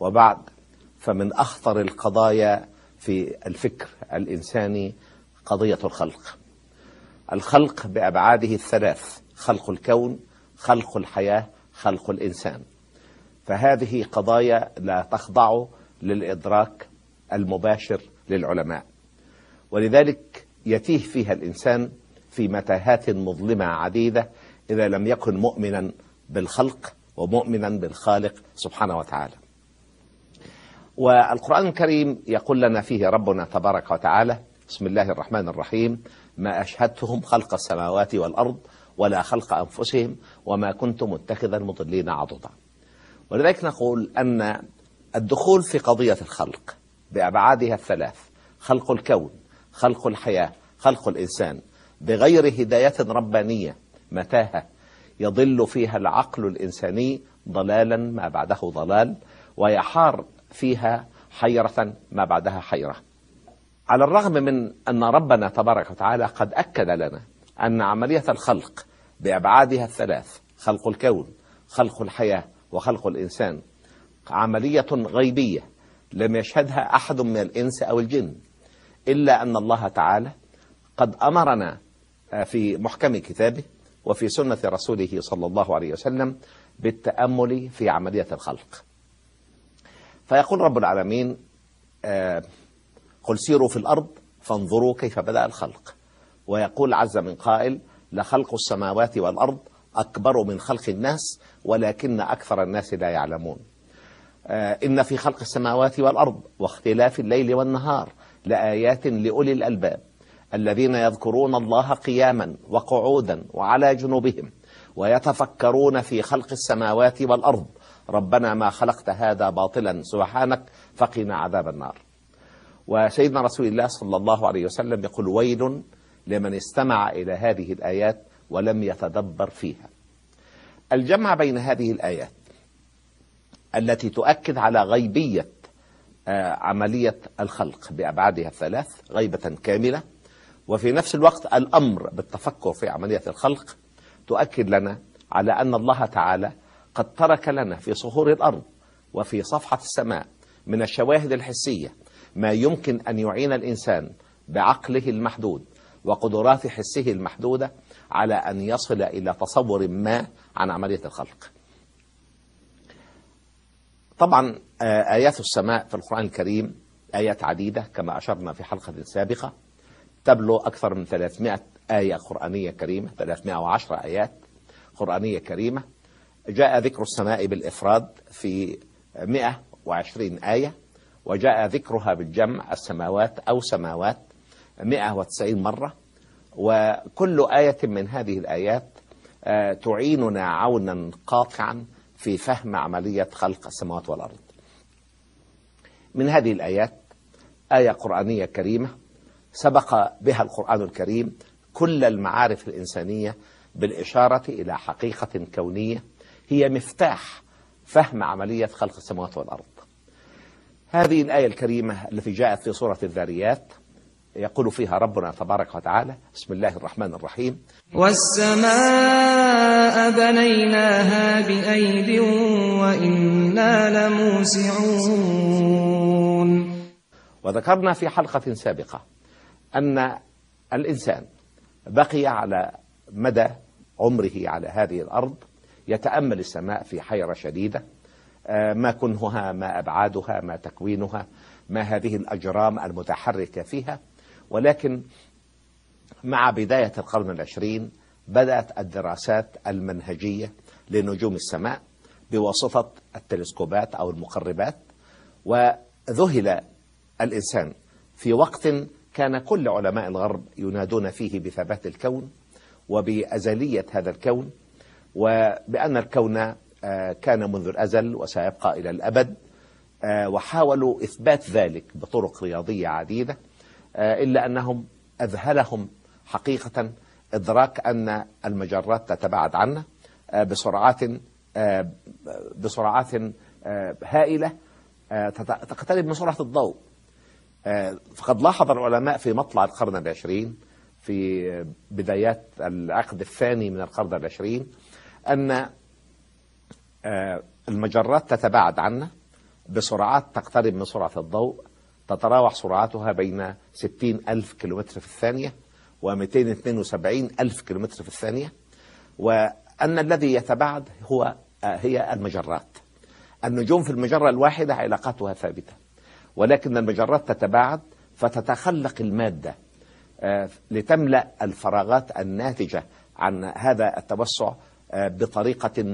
وبعد فمن أخطر القضايا في الفكر الإنساني قضية الخلق. الخلق بأبعاده الثلاث خلق الكون خلق الحياة خلق الإنسان. فهذه قضايا لا تخضع للإدراك المباشر للعلماء. ولذلك يتيه فيها الإنسان في متاهات مظلمة عديدة إذا لم يكن مؤمنا بالخلق ومؤمنا بالخالق سبحانه وتعالى. والقرآن الكريم يقول لنا فيه ربنا تبارك وتعالى بسم الله الرحمن الرحيم ما أشهدتهم خلق السماوات والأرض ولا خلق أنفسهم وما كنت متخذ المضلين عضدا. ولذلك نقول أن الدخول في قضية الخلق بأبعادها الثلاث خلق الكون خلق الحياة خلق الإنسان بغير هداية ربانية متاهة يضل فيها العقل الإنساني ضلالا ما بعده ضلال ويحار فيها حيرة ما بعدها حيرة. على الرغم من أن ربنا تبارك وتعالى قد أكد لنا أن عملية الخلق بأبعادها الثلاث خلق الكون خلق الحياة وخلق الإنسان عملية غيبية لم يشهدها أحد من الإنس أو الجن إلا أن الله تعالى قد أمرنا في محكم كتابه وفي سنة رسوله صلى الله عليه وسلم بالتأمل في عملية الخلق. فيقول رب العالمين آه قل سيروا في الأرض فانظروا كيف بدأ الخلق. ويقول عز من قائل لخلق السماوات والأرض أكبر من خلق الناس ولكن أكثر الناس لا يعلمون. آه إن في خلق السماوات والأرض واختلاف الليل والنهار لآيات لأولي الألباب الذين يذكرون الله قياما وقعودا وعلى جنوبهم ويتفكرون في خلق السماوات والأرض ربنا ما خلقت هذا باطلا سبحانك فقنا عذاب النار. وسيدنا رسول الله صلى الله عليه وسلم يقول ويل لمن استمع إلى هذه الآيات ولم يتدبر فيها. الجمع بين هذه الآيات التي تؤكد على غيبية عملية الخلق بأبعادها الثلاث غيبة كاملة وفي نفس الوقت الأمر بالتفكر في عملية الخلق تؤكد لنا على أن الله تعالى قد ترك لنا في صخور الأرض وفي صفحة السماء من الشواهد الحسية ما يمكن أن يعين الإنسان بعقله المحدود وقدرات حسه المحدودة على أن يصل إلى تصور ما عن عملية الخلق. طبعا آيات السماء في القرآن الكريم آيات عديدة كما أشرنا في حلقة سابقة. تبلغ أكثر من 300 آية قرآنية كريمة 310 آيات قرآنية كريمة. جاء ذكر السماء بالإفراد في 120 آية وجاء ذكرها بالجمع السماوات أو سماوات 190 مرة. وكل آية من هذه الآيات تعيننا عونا قاطعا في فهم عملية خلق السماوات والأرض. من هذه الآيات آية قرآنية كريمة سبق بها القرآن الكريم كل المعارف الإنسانية بالإشارة إلى حقيقة كونية هي مفتاح فهم عملية خلق السماوات والأرض. هذه الآية الكريمة التي جاءت في سورة الذاريات يقول فيها ربنا تبارك وتعالى بسم الله الرحمن الرحيم. والسماء بنيناها بأيد وإنا لموسعون. وذكرنا في حلقة سابقة أن الإنسان بقي على مدى عمره على هذه الأرض يتأمل السماء في حيرة شديدة. ما كنهها ما أبعادها ما تكوينها ما هذه الأجرام المتحركة فيها. ولكن مع بداية القرن العشرين بدأت الدراسات المنهجية لنجوم السماء بواسطة التلسكوبات أو المقربات. وذهل الإنسان في وقت كان كل علماء الغرب ينادون فيه بثبات الكون وبأزلية هذا الكون. وبأن الكون كان منذ الأزل وسيبقى إلى الأبد وحاولوا إثبات ذلك بطرق رياضية عديدة إلا أنهم أذهلهم حقيقة إدراك أن المجرات تتباعد عنا بسرعات بسرعات هائلة تقترب من سرعة الضوء. فقد لاحظ العلماء في مطلع القرن العشرين في بدايات العقد الثاني من القرن العشرين أن المجرات تتباعد عنا بسرعات تقترب من سرعة الضوء تتراوح سرعتها بين 60 ألف كيلومتر في الثانية و272 ألف كيلومتر في الثانية. وأن الذي يتباعد هو هي المجرات. النجوم في المجرة الواحدة علاقاتها ثابتة. ولكن المجرات تتباعد فتتخلق المادة آه، لتملأ الفراغات الناتجة عن هذا التوسع آه، بطريقة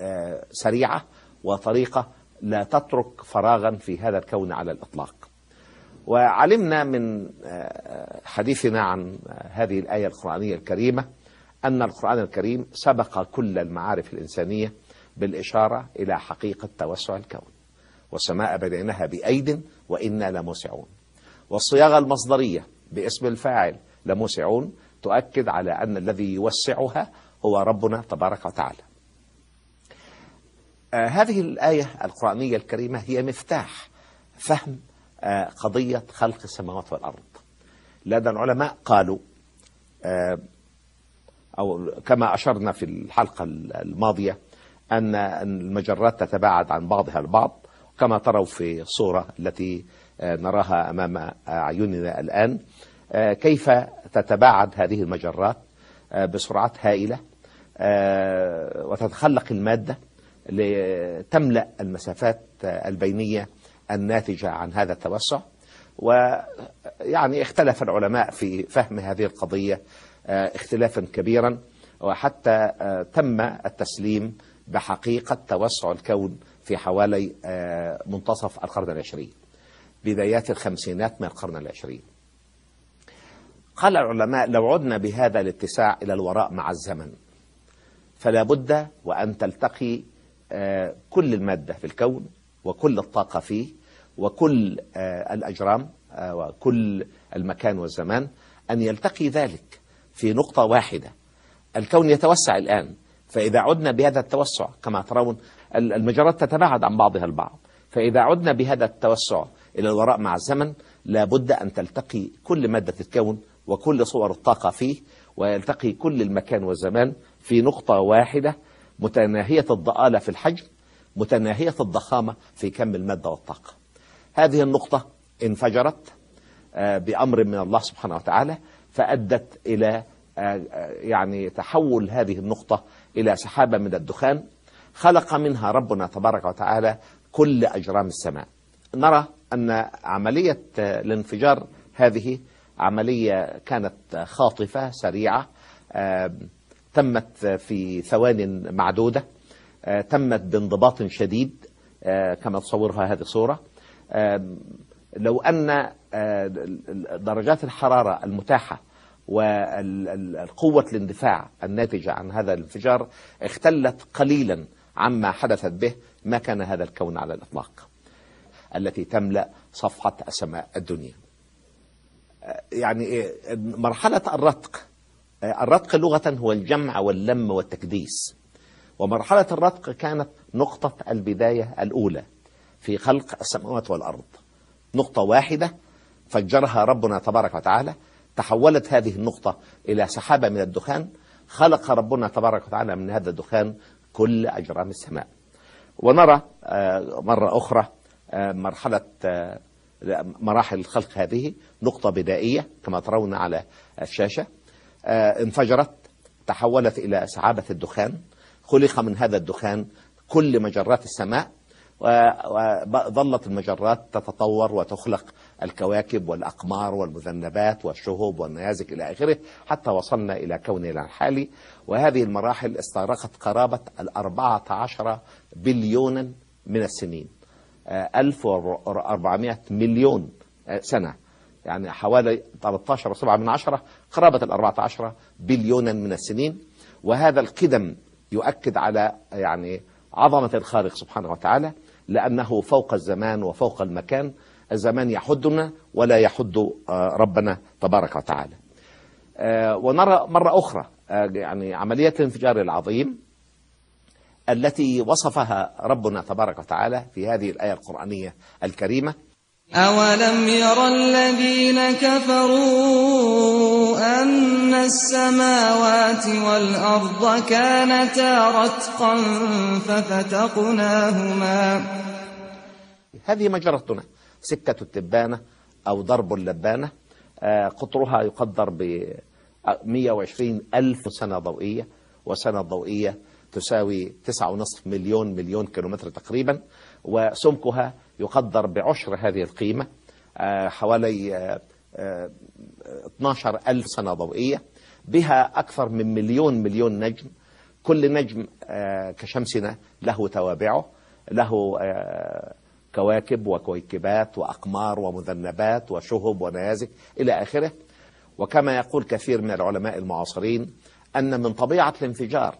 آه، سريعة وطريقة لا تترك فراغا في هذا الكون على الإطلاق. وعلمنا من حديثنا عن هذه الآية القرآنية الكريمة أن القرآن الكريم سبق كل المعارف الإنسانية بالإشارة إلى حقيقة توسع الكون. والسماء بنيناها بأيد وإنا لموسعون. والصياغة المصدرية باسم الفاعل لموسعون تؤكد على أن الذي يوسعها هو ربنا تبارك وتعالى. آه هذه الآية القرآنية الكريمة هي مفتاح فهم آه قضية خلق السماوات والأرض. لدى العلماء قالوا آه أو كما أشرنا في الحلقة الماضية أن المجرات تتباعد عن بعضها البعض كما تروا في الصورة التي نراها أمام أعيننا الآن. كيف تتباعد هذه المجرات؟ بسرعات هائلة. وتتخلق المادة لتملأ المسافات البينية الناتجة عن هذا التوسع. ويعني اختلف العلماء في فهم هذه القضية اختلافا كبيرا وحتى تم التسليم بحقيقة توسع الكون في حوالي منتصف القرن العشرين بدايات الخمسينات من القرن العشرين. قال العلماء لو عدنا بهذا الاتساع إلى الوراء مع الزمن فلا بد وأن تلتقي كل المادة في الكون وكل الطاقة فيه وكل الأجرام وكل المكان والزمان أن يلتقي ذلك في نقطة واحدة. الكون يتوسع الآن فإذا عدنا بهذا التوسع كما ترون المجرات تتباعد عن بعضها البعض. فإذا عدنا بهذا التوسع إلى الوراء مع الزمن لابد أن تلتقي كل مادة الكون وكل صور الطاقة فيه ويلتقي كل المكان والزمان في نقطة واحدة متناهية الضآلة في الحجم متناهية الضخامة في كم المادة والطاقة. هذه النقطة انفجرت بأمر من الله سبحانه وتعالى فأدت إلى يعني تحول هذه النقطة إلى سحابة من الدخان خلق منها ربنا تبارك وتعالى كل أجرام السماء. نرى أن عملية الانفجار هذه عملية كانت خاطفة سريعة تمت في ثوان معدودة تمت بانضباط شديد كما تصورها هذه الصورة لو أن درجات الحرارة المتاحة وقوة الاندفاع الناتجة عن هذا الانفجار اختلت قليلا عما حدثت به ما كان هذا الكون على الإطلاق التي تملأ صفحة السماء الدنيا. يعني مرحلة الرتق الرتق لغة هو الجمع واللم والتكديس. ومرحلة الرتق كانت نقطة البداية الأولى في خلق السماوات والأرض. نقطة واحدة فجرها ربنا تبارك وتعالى تحولت هذه النقطة إلى سحابة من الدخان خلق ربنا تبارك وتعالى من هذا الدخان كل أجرام السماء. ونرى مرة أخرى مرحلة مراحل الخلق هذه نقطة بدائية كما ترون على الشاشة. انفجرت تحولت إلى سحابة الدخان. خلق من هذا الدخان كل مجرات السماء وظلت المجرات تتطور وتخلق الكواكب والأقمار والمذنبات والشهب والنيازك إلى آخره حتى وصلنا إلى كوننا الحالي وهذه المراحل استغرقت قرابة الأربعة عشر بليونا من السنين. 1400 مليون سنة. يعني حوالي 13.7 من عشرة قرابة الأربعة عشر بليونا من السنين. وهذا القدم يؤكد على يعني عظمة الخالق سبحانه وتعالى لأنه فوق الزمان وفوق المكان. الزمان يحدنا ولا يحد ربنا تبارك وتعالى. ونرى مرة أخرى يعني عملية الانفجار العظيم التي وصفها ربنا تبارك وتعالى في هذه الآية القرآنية الكريمة. أولم ير الذين كفروا أن السماوات والأرض كانتا رتقا ففتقناهما. هذه مجرتنا. سكة التبانة أو ضرب اللبانة. آه، قطرها يقدر ب 120 ألف سنة ضوئية وسنة ضوئية تساوي 9.5 مليون مليون كيلومتر تقريبا. وسمكها يقدر بعشر هذه القيمة آه، حوالي آه، آه، 12 ألف سنة ضوئية. بها أكثر من مليون مليون نجم. كل نجم آه، كشمسنا له توابعه له آه، كواكب وكويكبات وأقمار ومذنبات وشهب ونيازك إلى آخره. وكما يقول كثير من العلماء المعاصرين أن من طبيعة الانفجار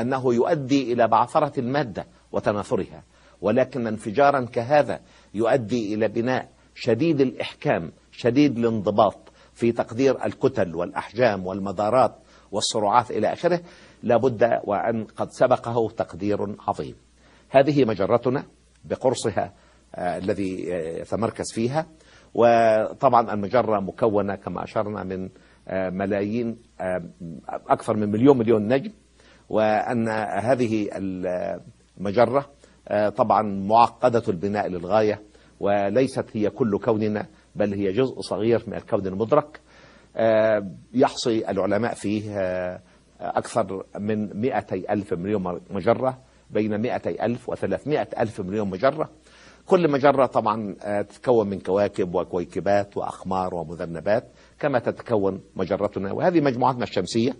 أنه يؤدي إلى بعثرة المادة وتناثرها. ولكن انفجارا كهذا يؤدي إلى بناء شديد الإحكام شديد الانضباط في تقدير الكتل والأحجام والمدارات والسرعات إلى آخره. لابد وأن قد سبقه تقدير عظيم. هذه مجرتنا بقرصها آه، الذي آه، يتمركز فيها. وطبعا المجرة مكونة كما أشرنا من آه، ملايين أكثر من مليون مليون نجم. وأن هذه المجرة طبعا معقدة البناء للغاية وليست هي كل كوننا بل هي جزء صغير من الكون المدرك. آه، يحصي العلماء فيه آه، أكثر من 200 ألف مليون مجرة بين 200 ألف و300 ألف مليون مجرة. كل مجرة طبعا آه، تتكون من كواكب وكويكبات وأقمار ومذنبات كما تتكون مجرتنا. وهذه مجموعتنا الشمسية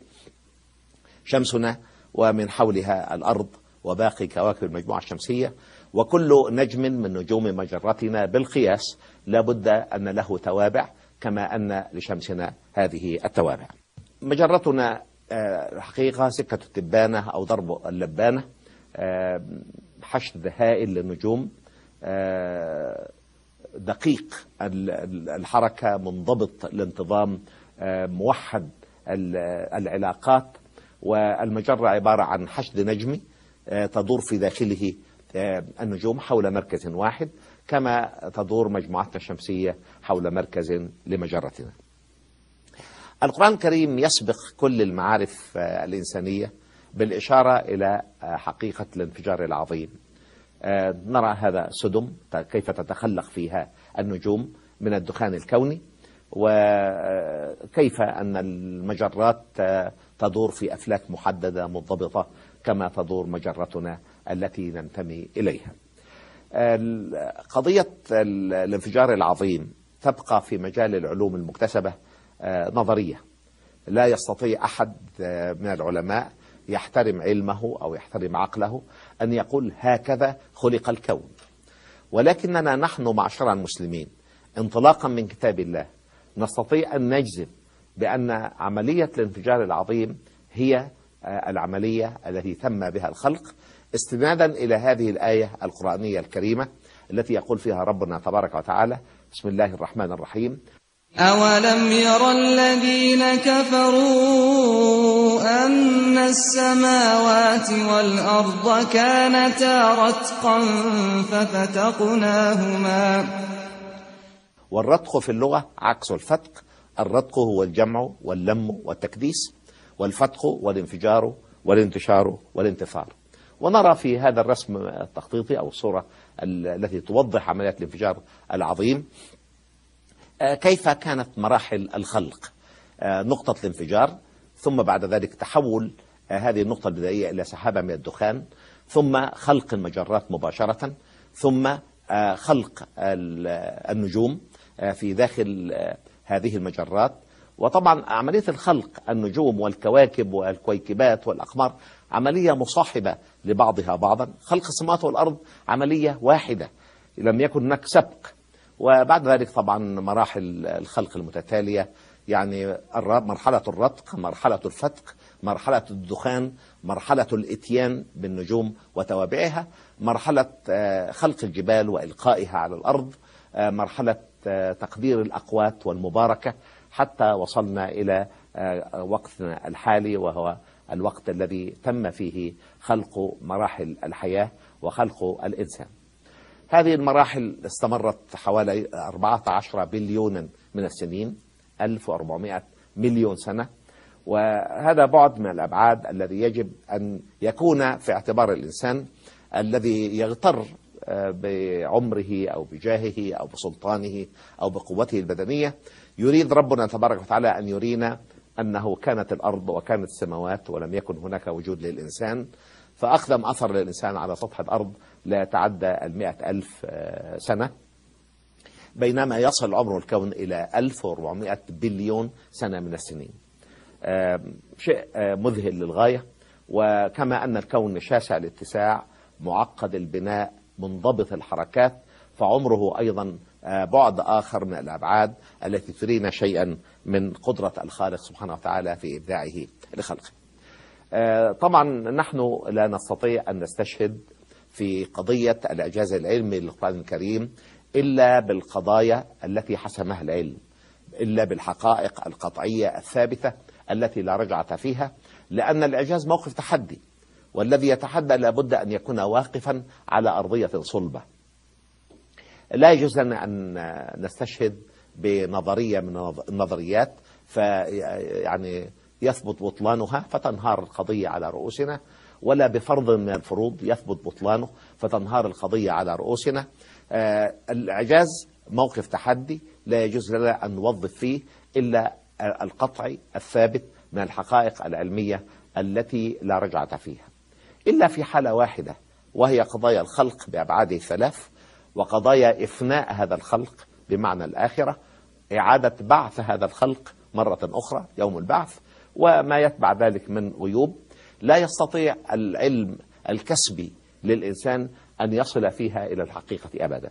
شمسنا ومن حولها الأرض وباقي كواكب المجموعة الشمسية وكل نجم من نجوم مجرتنا بالقياس لابد أن له توابع كما أن لشمسنا هذه التوابع. مجرتنا آه، حقيقة سكة التبانة أو ضرب اللبانة آه، حشد هائل للنجوم آه، دقيق ال- ال- الحركة منضبط الانتظام موحد ال- العلاقات والمجرة عبارة عن حشد نجمي تدور في داخله آه، النجوم حول مركز واحد كما تدور مجموعتنا الشمسية حول مركز لمجرتنا. القرآن الكريم يسبق كل المعارف آه، الإنسانية بالإشارة إلى آه، حقيقة الانفجار العظيم. نرى هذا سدم كيف تتخلق فيها النجوم من الدخان الكوني وكيف أن المجرات تدور في أفلاك محددة منضبطة كما تدور مجرتنا التي ننتمي إليها. قضية ال- الانفجار العظيم تبقى في مجال العلوم المكتسبة آه، نظرية. لا يستطيع أحد آه، من العلماء يحترم علمه أو يحترم عقله أن يقول هكذا خلق الكون. ولكننا نحن معشر المسلمين انطلاقا من كتاب الله نستطيع أن نجزم بأن عملية الانفجار العظيم هي العملية التي تم بها الخلق استنادا إلى هذه الآية القرآنية الكريمة التي يقول فيها ربنا تبارك وتعالى بسم الله الرحمن الرحيم. أولم ير الذين كفروا أن السماوات والأرض كانتا رتقا ففتقناهما. والرتق في اللغة عكس الفتق الرتق هو الجمع واللم والتكديس. والفتق والانفجار والانتشار والانتثار. ونرى في هذا الرسم التخطيطي أو الصورة ال- التي توضح عملية الانفجار العظيم آه، كيف كانت مراحل الخلق؟ آه، نقطة الانفجار ثم بعد ذلك تحول آه، هذه النقطة البدائية إلى سحابة من الدخان ثم خلق المجرات مباشرة ثم خلق ال- النجوم في داخل هذه المجرات. وطبعا عملية الخلق النجوم والكواكب والكويكبات والأقمار عملية مصاحبة لبعضها بعضا. خلق السماوات والأرض عملية واحدة لم يكن هناك سبق. وبعد ذلك طبعا مراحل الخلق المتتالية يعني مرحلة الرتق مرحلة الفتق مرحلة الدخان مرحلة الإتيان بالنجوم وتوابعها مرحلة آه، خلق الجبال وإلقائها على الأرض آه، مرحلة آه، تقدير الأقوات والمباركة. حتى وصلنا إلى آه، وقتنا الحالي وهو الوقت الذي تم فيه خلق مراحل الحياة وخلق الإنسان. هذه المراحل استمرت حوالي 14 بليون من السنين 1400 مليون سنة. وهذا بعد من الأبعاد الذي يجب أن يكون في اعتبار الإنسان الذي يغتر آه، بعمره أو بجاهه أو بسلطانه أو بقوته البدنية. يريد ربنا تبارك وتعالى أن يرينا أنه كانت الأرض وكانت السماوات ولم يكن هناك وجود للإنسان فأقدم أثر للإنسان على سطح الأرض لا يتعدى المئة ألف آه، سنة. بينما يصل عمر الكون إلى 1400 بليون سنة من السنين. آه، شيء آه، مذهل للغاية. وكما أن الكون شاسع الاتساع معقد البناء منضبط الحركات فعمره أيضا بعد آخر من الأبعاد التي ترينا شيئا من قدرة الخالق سبحانه وتعالى في إبداعه لخلقه. آه، طبعا نحن لا نستطيع أن نستشهد في قضية الإعجاز العلمي للقرآن الكريم إلا بالقضايا التي حسمها العلم إلا بالحقائق القطعية الثابتة التي لا رجعة فيها لأن الإعجاز موقف تحدي والذي يتحدى لابد أن يكون واقفا على أرضية صلبة. لا يجوز لنا أن نستشهد بنظرية من النظريات فيعني يثبت بطلانها فتنهار القضية على رؤوسنا ولا بفرض من الفروض يثبت بطلانه فتنهار القضية على رؤوسنا. آه، الإعجاز موقف تحدي لا يجوز لنا أن نوظف فيه إلا القطعي الثابت من الحقائق العلمية التي لا رجعة فيها. إلا في حالة واحدة وهي قضايا الخلق بأبعاده الثلاث وقضايا إفناء هذا الخلق بمعنى الآخرة إعادة بعث هذا الخلق مرة أخرى يوم البعث وما يتبع ذلك من غيوب. لا يستطيع العلم الكسبي للإنسان أن يصل فيها إلى الحقيقة أبدا.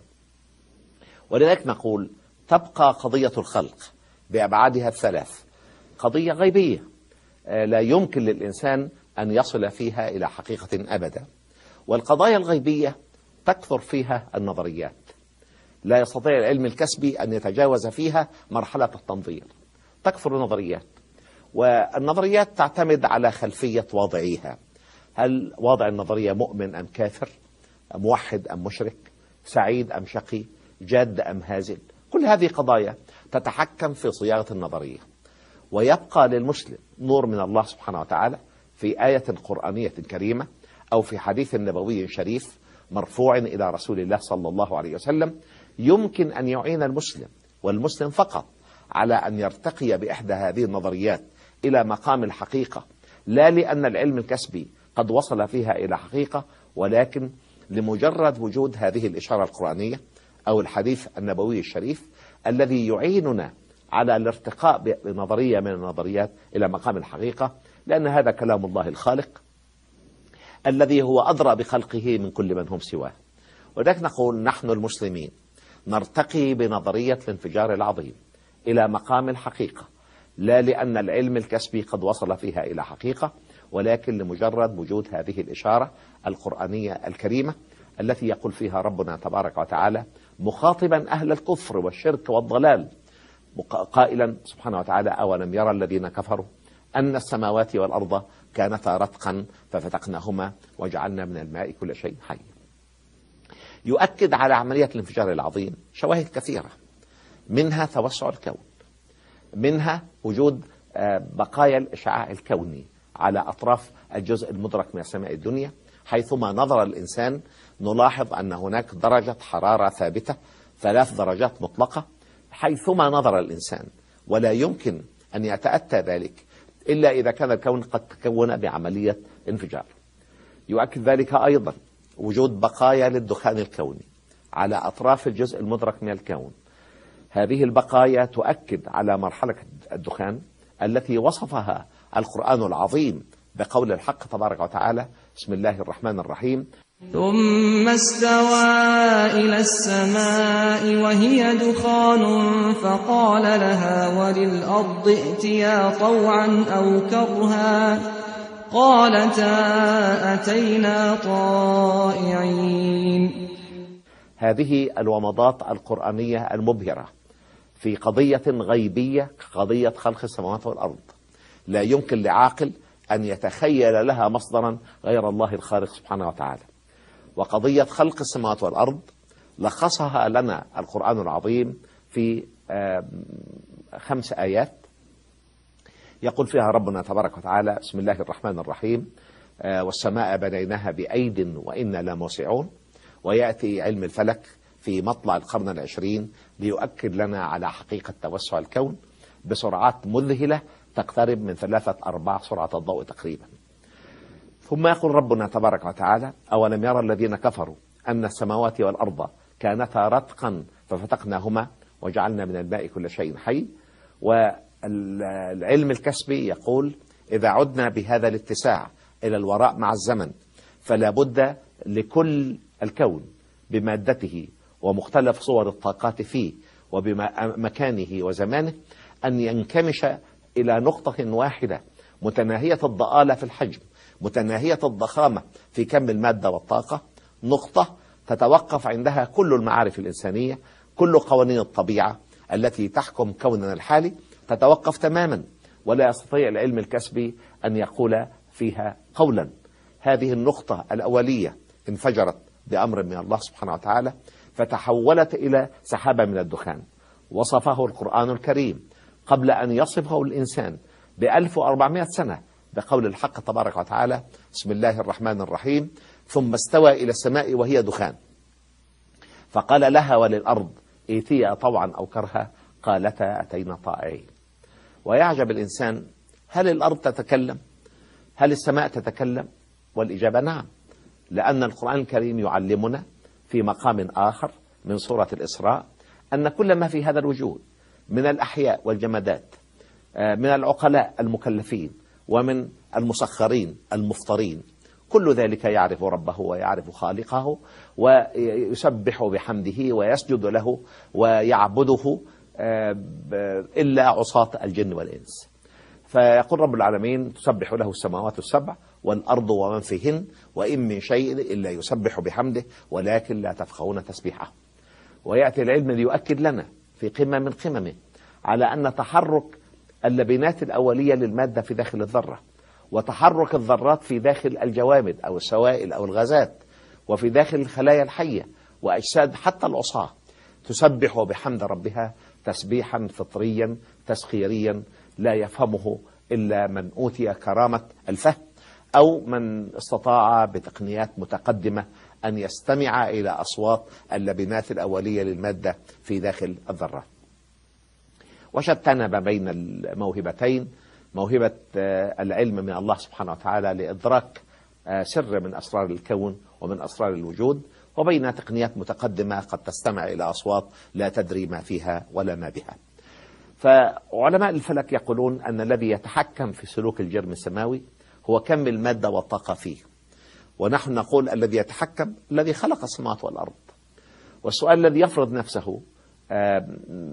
ولذلك نقول تبقى قضية الخلق بأبعادها الثلاث قضية غيبية آه، لا يمكن للإنسان أن يصل فيها إلى حقيقة أبدا. والقضايا الغيبية تكثر فيها النظريات. لا يستطيع العلم الكسبي أن يتجاوز فيها مرحلة التنظير. تكثر النظريات. والنظريات تعتمد على خلفية واضعيها. هل واضع النظرية مؤمن أم كافر؟ موحد أم مشرك؟ سعيد أم شقي؟ جاد أم هازل؟ كل هذه قضايا تتحكم في صياغة النظرية. ويبقى للمسلم نور من الله سبحانه وتعالى في آية قرآنية كريمة أو في حديث نبوي شريف مرفوع إلى رسول الله صلى الله عليه وسلم يمكن أن يعين المسلم والمسلم فقط على أن يرتقي بإحدى هذه النظريات إلى مقام الحقيقة لا لأن العلم الكسبي قد وصل فيها إلى حقيقة ولكن لمجرد وجود هذه الإشارة القرآنية أو الحديث النبوي الشريف الذي يعيننا على الارتقاء بنظرية من النظريات إلى مقام الحقيقة لأن هذا كلام الله الخالق الذي هو أدرى بخلقه من كل من هم سواه. ولذلك نقول نحن المسلمين نرتقي بنظرية الانفجار العظيم إلى مقام الحقيقة. لا لأن العلم الكسبي قد وصل فيها إلى حقيقة ولكن لمجرد وجود هذه الإشارة القرآنية الكريمة التي يقول فيها ربنا تبارك وتعالى مخاطبا أهل الكفر والشرك والضلال قائلا سبحانه وتعالى أولم يرى الذين كفروا أن السماوات والأرض كانتا رتقا ففتقناهما وجعلنا من الماء كل شيء حي. يؤكد على عملية الانفجار العظيم شواهد كثيرة. منها توسع الكون. منها وجود آه، بقايا الإشعاع الكوني على أطراف الجزء المدرك من السماء الدنيا حيثما نظر الإنسان نلاحظ أن هناك درجة حرارة ثابتة ثلاث درجات مطلقة حيثما نظر الإنسان. ولا يمكن أن يتأتى ذلك إلا إذا كان الكون قد تكون بعملية انفجار. يؤكد ذلك أيضا وجود بقايا للدخان الكوني على أطراف الجزء المدرك من الكون. هذه البقايا تؤكد على مرحلة الدخان التي وصفها القرآن العظيم بقول الحق تبارك وتعالى. بسم الله الرحمن الرحيم. ثم استوى إلى السماء وهي دخان فقال لها وللأرض ائتيا طوعا أو كرها قالتا أتينا طائعين. هذه الومضات القرآنية المبهرة في قضية غيبية قضية خلق السماوات والأرض. لا يمكن لعاقل أن يتخيل لها مصدرا غير الله الخالق سبحانه وتعالى. وقضية خلق السماوات والأرض لخصها لنا القرآن العظيم في خمس آيات يقول فيها ربنا تبارك وتعالى بسم الله الرحمن الرحيم والسماء بنيناها بأيد وإنا لموسعون. ويأتي علم الفلك في مطلع القرن العشرين ليؤكد لنا على حقيقة توسع الكون بسرعات مذهلة تقترب من ثلاثة أرباع سرعة الضوء تقريبا. ثم يقول ربنا تبارك وتعالى أولم يرى الذين كفروا أن السماوات والأرض كانتا رتقا ففتقناهما وجعلنا من الماء كل شيء حي. والعلم الكسبي يقول إذا عدنا بهذا الاتساع إلى الوراء مع الزمن فلا بد لكل الكون بمادته ومختلف صور الطاقات فيه وبمكانه وزمانه أن ينكمش إلى نقطة واحدة متناهية الضآلة في الحجم متناهية الضخامة في كم المادة والطاقة. نقطة تتوقف عندها كل المعارف الإنسانية كل قوانين الطبيعة التي تحكم كوننا الحالي تتوقف تماما ولا يستطيع العلم الكسبي أن يقول فيها قولا. هذه النقطة الأولية انفجرت بأمر من الله سبحانه وتعالى فتحولت إلى سحابة من الدخان. وصفه القرآن الكريم قبل أن يصفه الإنسان بألف وأربعمائة سنة بقول الحق تبارك وتعالى. بسم الله الرحمن الرحيم. ثم استوى إلى السماء وهي دخان. فقال لها وللأرض ائتيا طوعا أو كرها؟ قالتا أتينا طائعين. ويعجب الإنسان هل الأرض تتكلم؟ هل السماء تتكلم؟ والإجابة نعم. لأن القرآن الكريم يعلمنا في مقام آخر من سورة الإسراء أن كل ما في هذا الوجود من الأحياء والجمادات من العقلاء المكلفين ومن المسخرين المفطرين. كل ذلك يعرف ربه ويعرف خالقه ويسبح بحمده ويسجد له ويعبده إلا عصاة الجن والإنس. فيقول رب العالمين تسبح له السماوات السبع والأرض ومن فيهن وإن من شيء إلا يسبح بحمده ولكن لا تفقهون تسبيحه. ويأتي العلم ليؤكد لنا في قمة من قممه على أن تحرك اللبنات الأولية للمادة في داخل الذرة وتحرك الذرات في داخل الجوامد أو السوائل أو الغازات وفي داخل الخلايا الحية وأجساد حتى العصاة تسبح بحمد ربها تسبيحا فطريا تسخيريا لا يفهمه إلا من أوتي كرامة الفهم أو من استطاع بتقنيات متقدمة أن يستمع إلى أصوات اللبنات الأولية للمادة في داخل الذرة. وشتان ما بين الموهبتين موهبة العلم من الله سبحانه وتعالى لإدراك سر من أسرار الكون ومن أسرار الوجود وبين تقنيات متقدمة قد تستمع إلى أصوات لا تدري ما فيها ولا ما بها. فعلماء الفلك يقولون أن الذي يتحكم في سلوك الجرم السماوي هو كم المادة والطاقة فيه. ونحن نقول الذي يتحكم الذي خلق السماوات والأرض. والسؤال الذي يفرض نفسه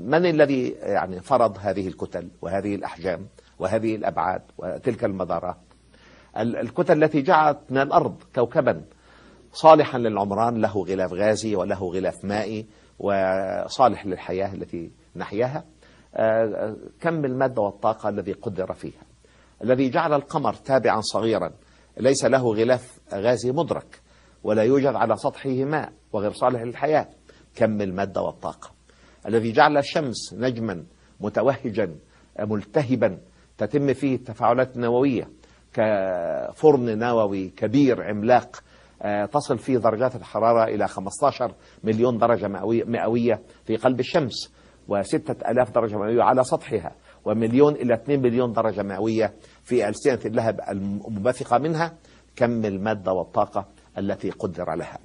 من الذي يعني فرض هذه الكتل وهذه الأحجام وهذه الأبعاد وتلك المدارات الكتل التي جعلت من الأرض كوكبا صالحا للعمران له غلاف غازي وله غلاف مائي وصالح للحياة التي نحياها. كم المادة والطاقة الذي قدر فيها؟ الذي جعل القمر تابعا صغيرا ليس له غلاف غازي مدرك ولا يوجد على سطحه ماء وغير صالح للحياة. كم المادة والطاقة؟ الذي جعل الشمس نجما متوهجا ملتهبا تتم فيه التفاعلات النووية كفرن نووي كبير عملاق تصل فيه درجات الحرارة إلى 15 مليون درجة مئوية في قلب الشمس وستة ألاف درجة مئوية على سطحها ومليون إلى 2 مليون درجة مئوية في ألسنة اللهب المنبثقة منها كم المادة والطاقة التي قدر لها.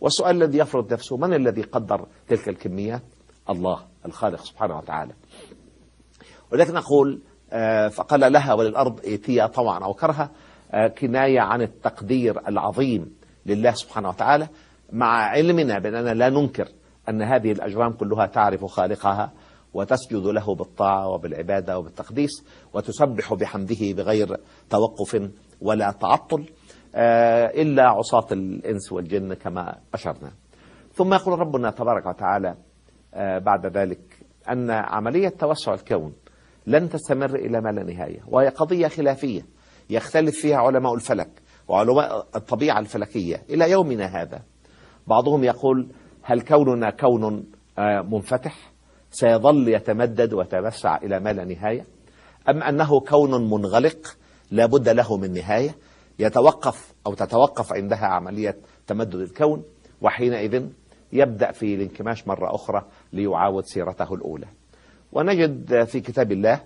والسؤال الذي يفرض نفسه من الذي قدر تلك الكميات الله الخالق سبحانه وتعالى. ولكن نقول فقال لها وللأرض ائتيا طوعا أو كرها كناية عن التقدير العظيم لله سبحانه وتعالى مع علمنا بأننا لا ننكر أن هذه الأجرام كلها تعرف خالقها وتسجد له بالطاعة وبالعبادة وبالتقديس وتسبح بحمده بغير توقف ولا تعطل إلا عصاة الإنس والجن كما أشرنا ثم يقول ربنا تبارك وتعالى بعد ذلك أن عملية توسع الكون لن تستمر إلى ما لا نهاية وهي قضية خلافية يختلف فيها علماء الفلك وعلماء الطبيعة الفلكية إلى يومنا هذا. بعضهم يقول هل كوننا كون منفتح؟ سيظل يتمدد ويتوسع إلى ما لا نهاية؟ أم أنه كون منغلق لا بد له من نهاية؟ يتوقف أو تتوقف عندها عملية تمدد الكون وحينئذ يبدأ في الانكماش مرة أخرى ليعاود سيرته الأولى. ونجد في كتاب الله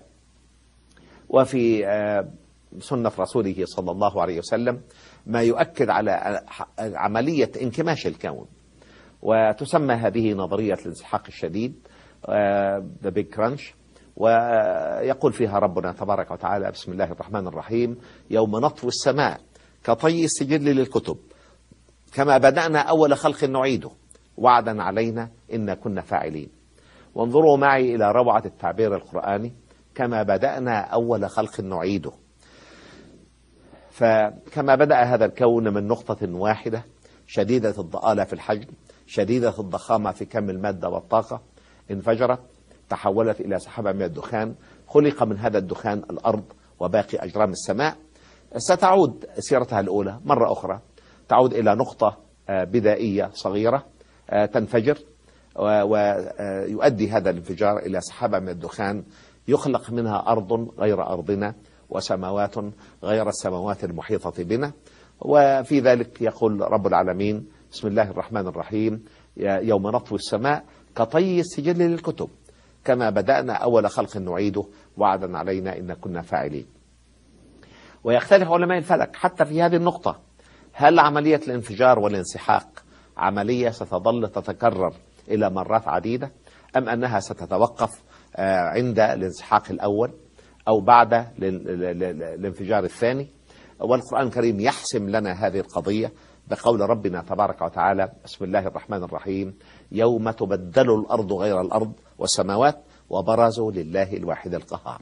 وفي آه، سنة رسوله صلى الله عليه وسلم ما يؤكد على عملية انكماش الكون. وتسمى هذه نظرية الانسحاق الشديد ذا بيج كرانش ويقول فيها ربنا تبارك وتعالى بسم الله الرحمن الرحيم. يوم نطوي السماء كطي السجل للكتب. كما بدأنا أول خلق نعيده. وعدا علينا إن كنا فاعلين. وانظروا معي إلى روعة التعبير القرآني كما بدأنا أول خلق نعيده. فكما بدأ هذا الكون من نقطة واحدة شديدة الضآلة في الحجم شديدة الضخامة في كم المادة والطاقة انفجرت تحولت إلى سحابة من الدخان خلق من هذا الدخان الأرض وباقي أجرام السماء. ستعود سيرتها الأولى مرة أخرى تعود إلى نقطة آه، بدائية صغيرة تنفجر ويؤدي هذا الانفجار إلى سحابة من الدخان يخلق منها أرض غير أرضنا وسماوات غير السماوات المحيطة بنا. وفي ذلك يقول رب العالمين بسم الله الرحمن الرحيم يوم نطوي السماء كطي السجل للكتب. كما بدأنا أول خلق نعيده وعدا علينا إن كنا فاعلين. ويختلف علماء الفلك حتى في هذه النقطة. هل عملية الانفجار والانسحاق عملية ستظل تتكرر إلى مرات عديدة أم أنها ستتوقف آه، عند الانسحاق الأول أو بعد الانفجار الثاني. والقرآن الكريم يحسم لنا هذه القضية بقول ربنا تبارك وتعالى بسم الله الرحمن الرحيم يوم تبدل الأرض غير الأرض والسماوات وبرزوا لله الواحد القهار.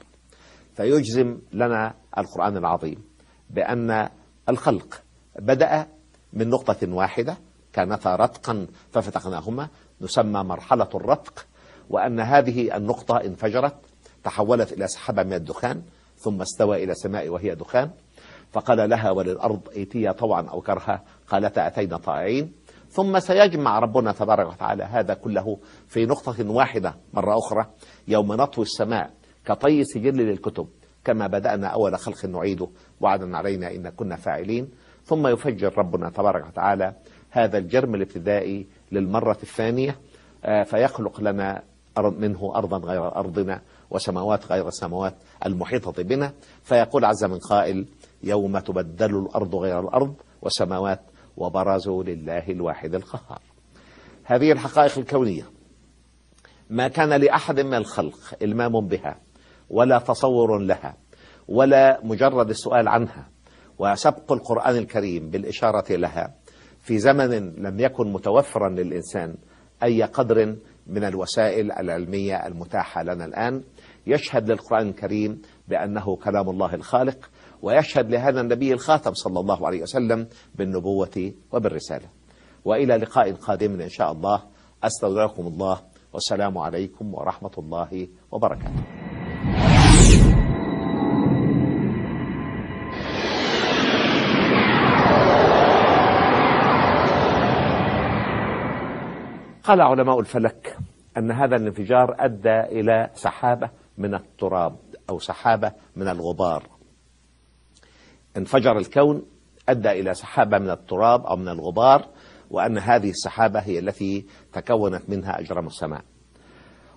فيجزم لنا القرآن العظيم بأن الخلق بدأ من نقطة واحدة كانتا رتقا ففتقناهما. نسمى مرحلة الرتق وأن هذه النقطة انفجرت تحولت إلى سحابة من الدخان ثم استوى إلى السماء وهي دخان. فقال لها وللأرض ائتيا طوعا أو كرها قالتا أتينا طائعين ثم سيجمع ربنا تبارك وتعالى هذا كله في نقطة واحدة مرة أخرى. يوم نطوي السماء كطي سجل للكتب كما بدأنا أول خلق نعيده وعدا علينا إن كنا فاعلين. ثم يفجر ربنا تبارك وتعالى هذا الجرم الابتدائي للمرة الثانية آه، فيخلق لنا منه أرضا غير أرضنا وسماوات غير السماوات المحيطة بنا. فيقول عز من قائل يوم تبدل الأرض غير الأرض والسماوات وبرزوا لله الواحد القهار. هذه الحقائق الكونية. ما كان لأحد من الخلق إلمام بها ولا تصور لها ولا مجرد السؤال عنها وسبق القرآن الكريم بالإشارة لها. في زمن لم يكن متوفرا للإنسان أي قدر من الوسائل العلمية المتاحة لنا الآن. يشهد للقرآن الكريم بأنه كلام الله الخالق ويشهد لهذا النبي الخاتم صلى الله عليه وسلم بالنبوة وبالرسالة. وإلى لقاء قادم إن شاء الله. أستودعكم الله. والسلام عليكم ورحمة الله وبركاته. قال علماء الفلك أن هذا الانفجار أدى إلى سحابة من التراب أو سحابة من الغبار. انفجر الكون أدى إلى سحابة من التراب أو من الغبار وأن هذه السحابة هي التي تكونت منها أجرام السماء.